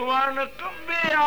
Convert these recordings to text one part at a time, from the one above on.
वण कबिया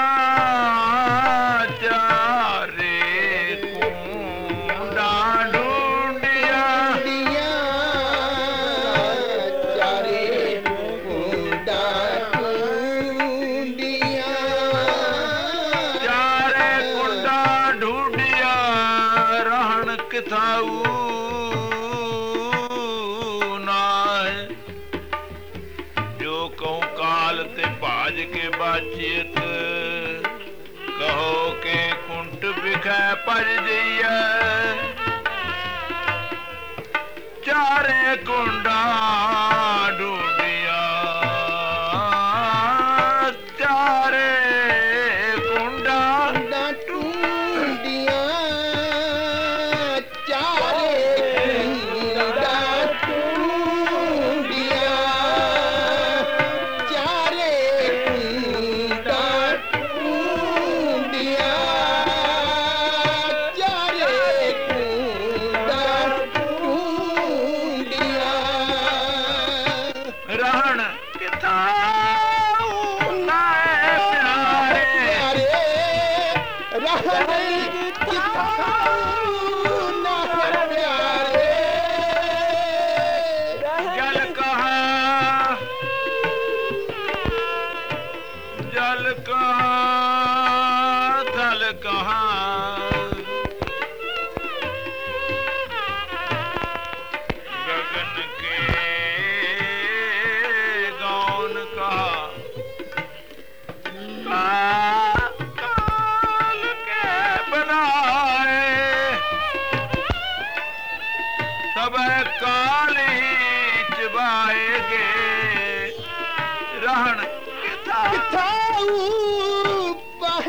ਥਾਉ ਨਾਇ ਜੋ ਕਉ ਕਾਲ ਤੇ ਭਾਜ ਕੇ ਬਾਚਿਤ ਕਹੋ ਕੇ ਕੁੰਟ ਵਿਖੈ ਭਜ ਜਈਐ। ਚਾਰੇ ਕੁੰਡਾ ਡੂ நகரை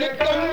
निकम